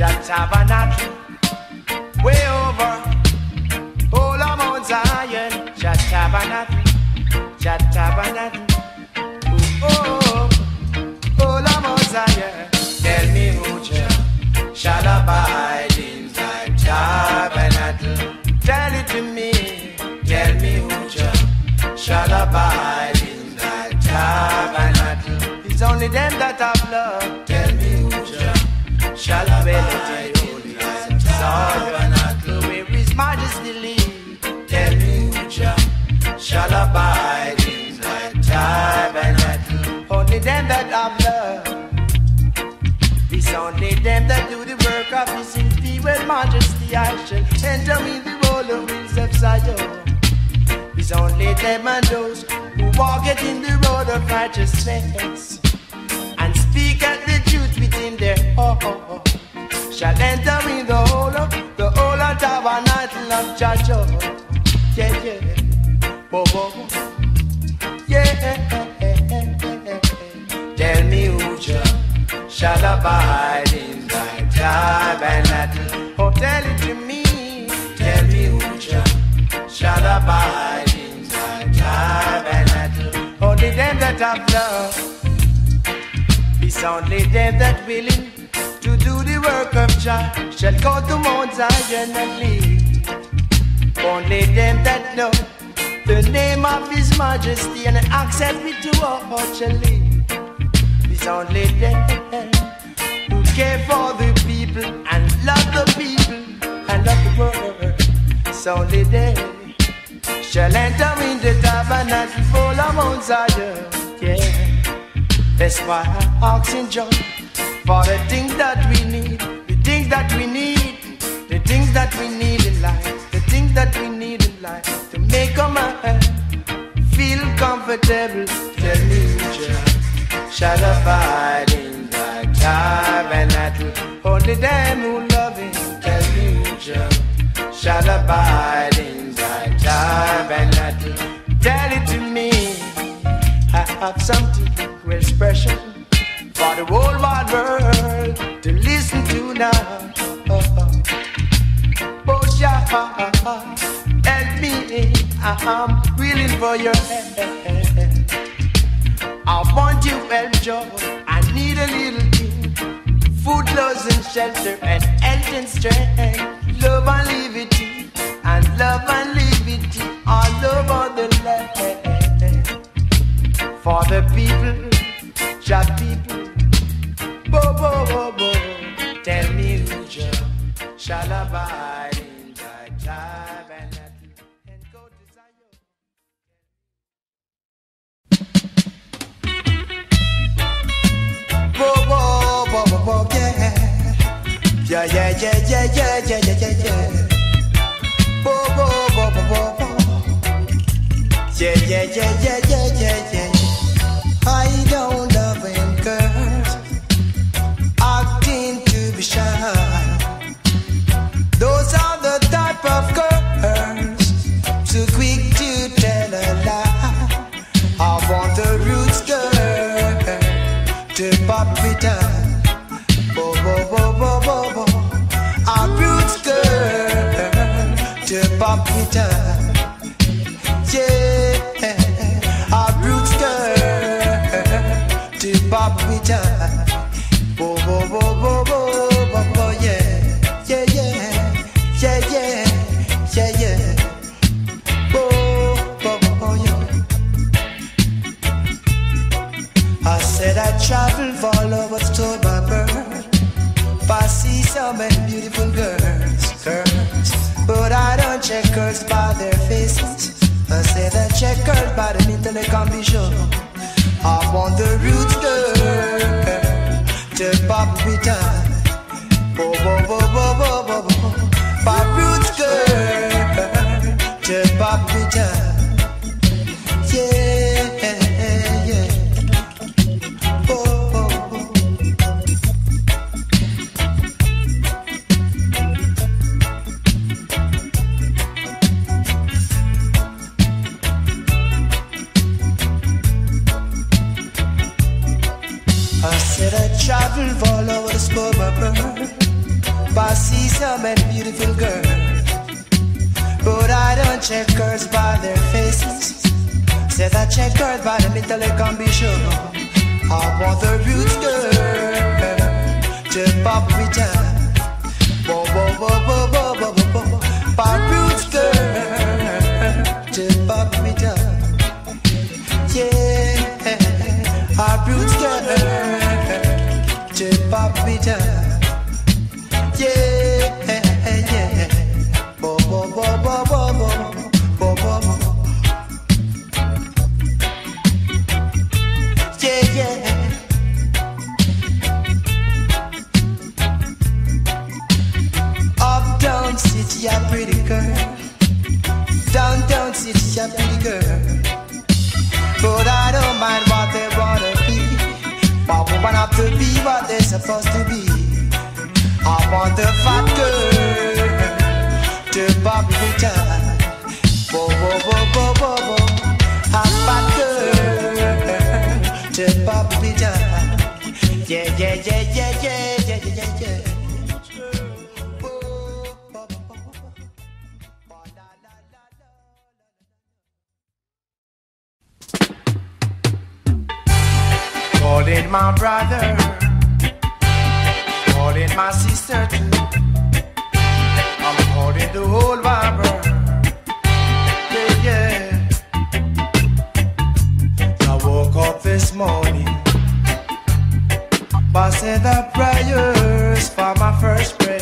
Jah way over. Jah Jah. Oh, oh. Tell me who shall abide in. Tell it to me. Tell me who shall abide in. It's only them that have love. Tell Majesty live. Tell me who shall abide in thy tabernacle. Only them that have love. It's only them that do the work of His imperial majesty. I shall enter the roller of Zion. It's only them and those who walk it in the road of righteousness and speak at the shall enter in the whole of the whole of tabernacle of Jah. Yeah, yeah. Bo, bo. Yeah. Tell me who shall abide in thy tabernacle. Oh, tell it to me. Tell me who shall abide in thy tabernacle. Only them that have love. It's only them that willing do the work of Jah shall go to Mount Zion and live. Only them that know the name of His Majesty and accept it to shall live. It's only them who care for the people and love the people and love the world. It's only they shall enter in the tabernacle full of Mount Zion. Yeah. That's why I ask in John for the things that we need, the things that we need, the things that we need in life, the things that we need in life to make a man feel comfortable. Tell me, Jah, shall abide in thy tabernacle. Only them who love him, tell me, Jah, shall abide in thy tabernacle. Tell it to me, I have something to expression for the whole wide world to listen to now. Oh, Jah, help me, I'm willing for your help. I want you help, Joe. I need a little thing. Food, clothes, and shelter, and health and strength. Love and liberty, and love and liberty all over the land. For the people, Jah people, bo bo bo bo. Tell me who Jah shall abide in thy tabernacle yeah. Yeah, yeah, yeah, yeah, yeah, yeah, yeah, I said I travel all over the store by bird. I see so many beautiful girls, girls. But I don't check girls by their faces. I said I check girls by the be sure. I want the roots girl to pop it up. Bo, bo, bo, bo, bo, bo, bo. Pop roots girl to pop it up. check girls by their faces. Say that check girls by the mental condition. I want the root girl to pop with her. Calling my brother, calling my sister too. I'm calling the whole wide. Yeah, yeah. I woke up this morning, but said the prayers for my first prayer.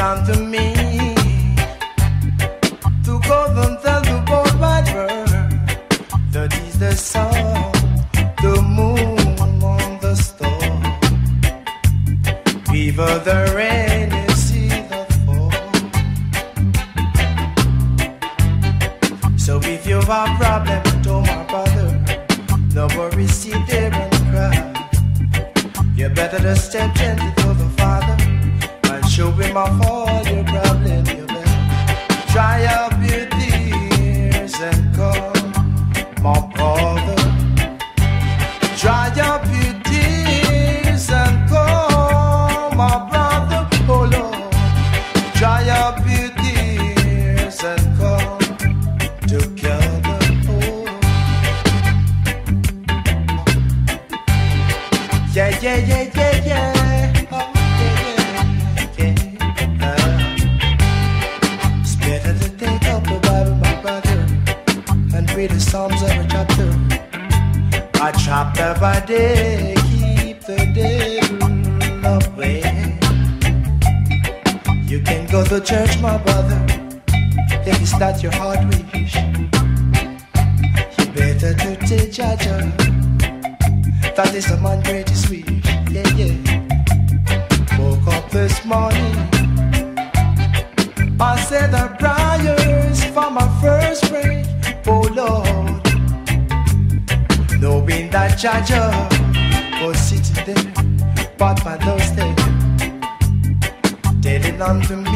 come to me to go and tell the that is the the moon, the the rain, see the fall. So if you have a problem, sit there and cry. You better just step gently to show be my fall. morning. I said the prayers for my first break, oh Lord. Knowing that charger was sitting there, but my doorstep, telling on to me.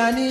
yani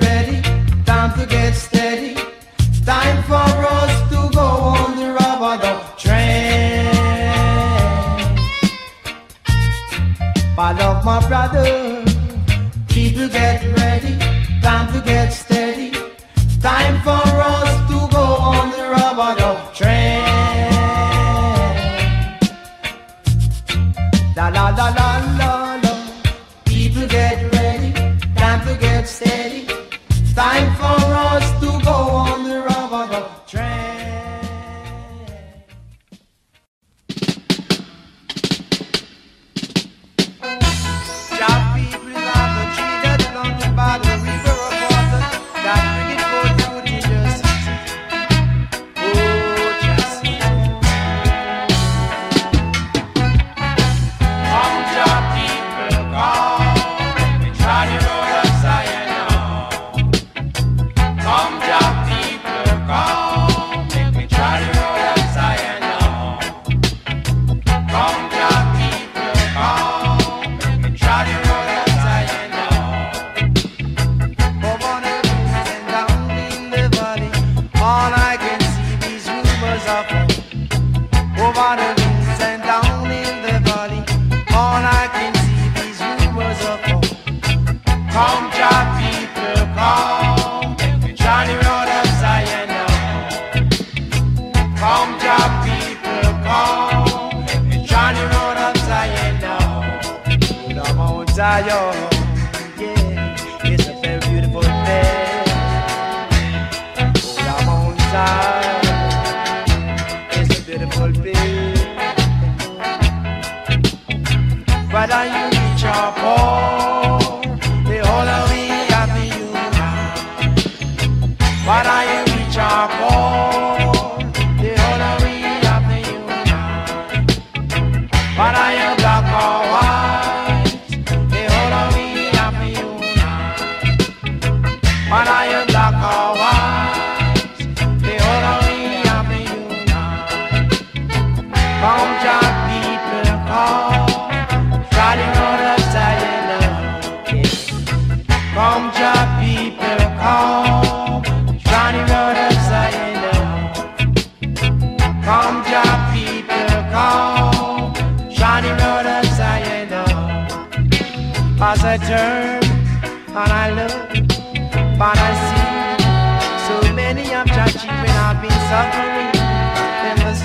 love my brother. People get ready, time to get started.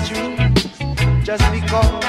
Streets just because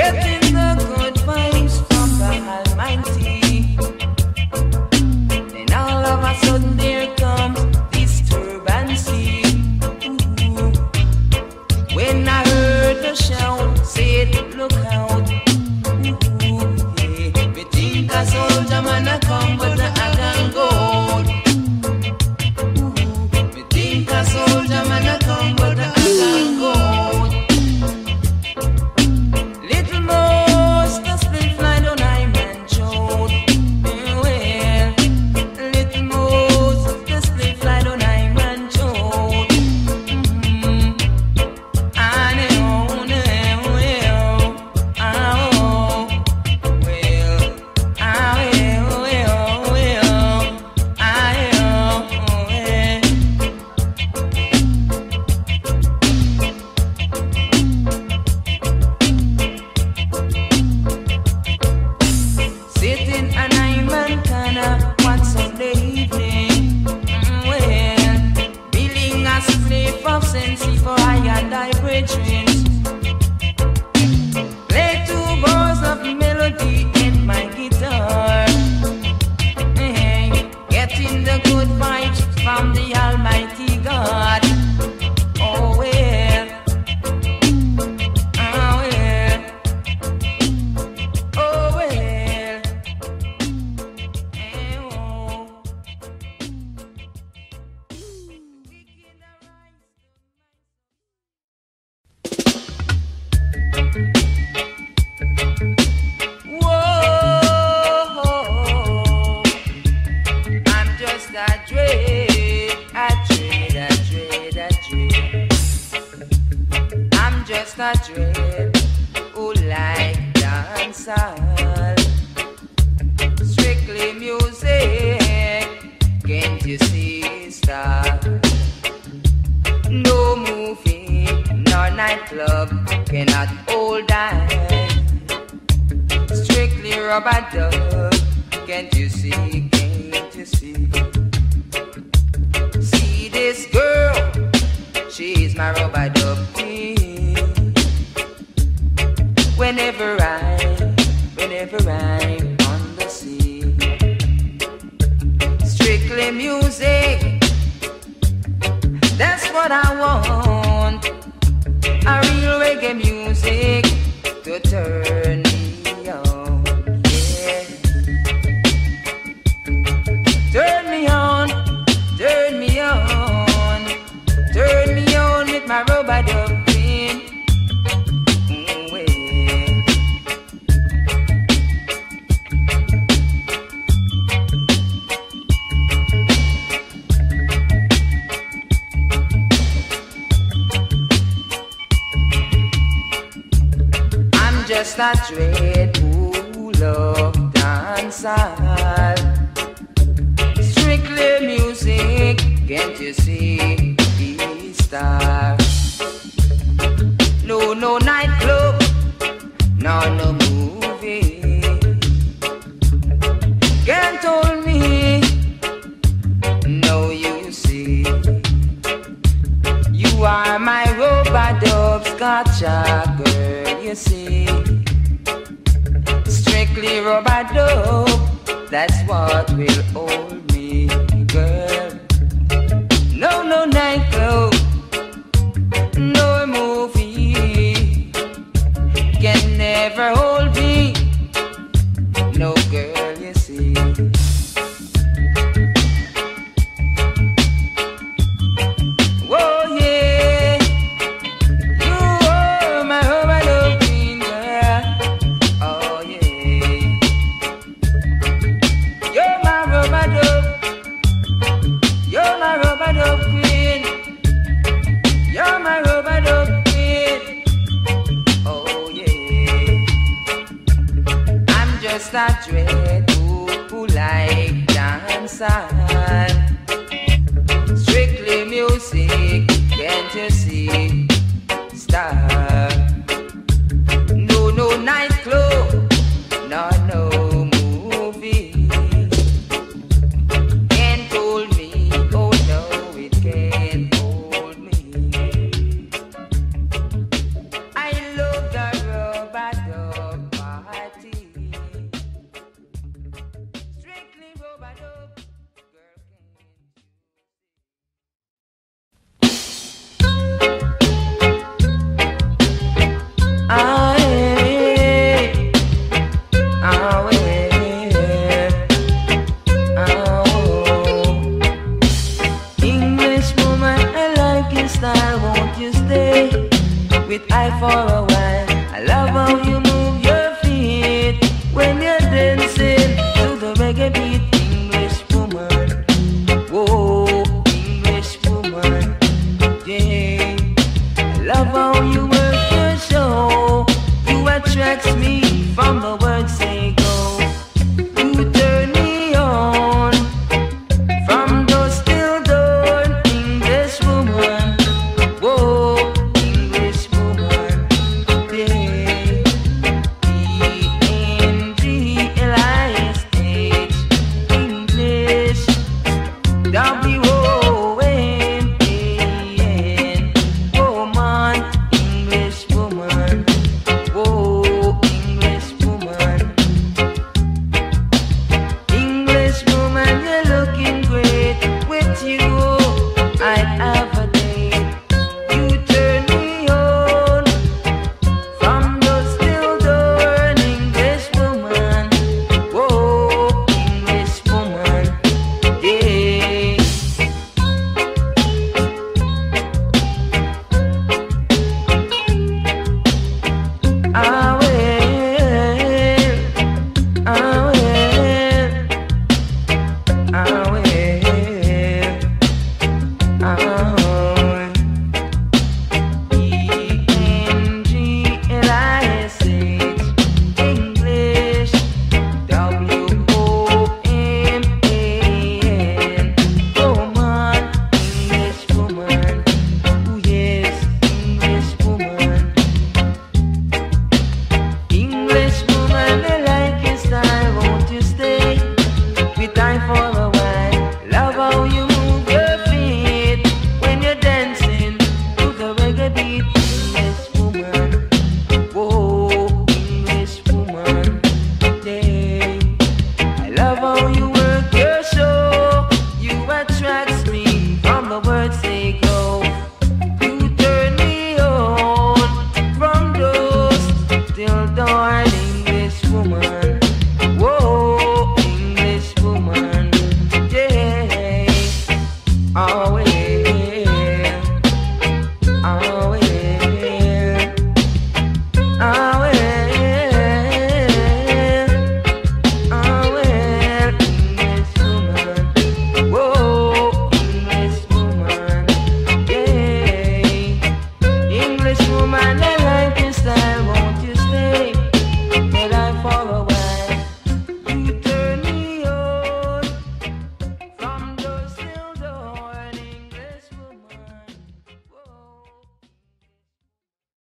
Get you see star? No movie, no nightclub, cannot hold that. Strictly rub-a-dub, can't you see, can't you see? See this girl, she's my rub-a-dub. Whenever I, whenever I. silly music. That's what I want. A real reggae music to turn me on. Yeah. Turn me on, turn me on, turn me on with my robot. It's the straight pool of dancehall. Strictly music, can't you see? The star. No, no night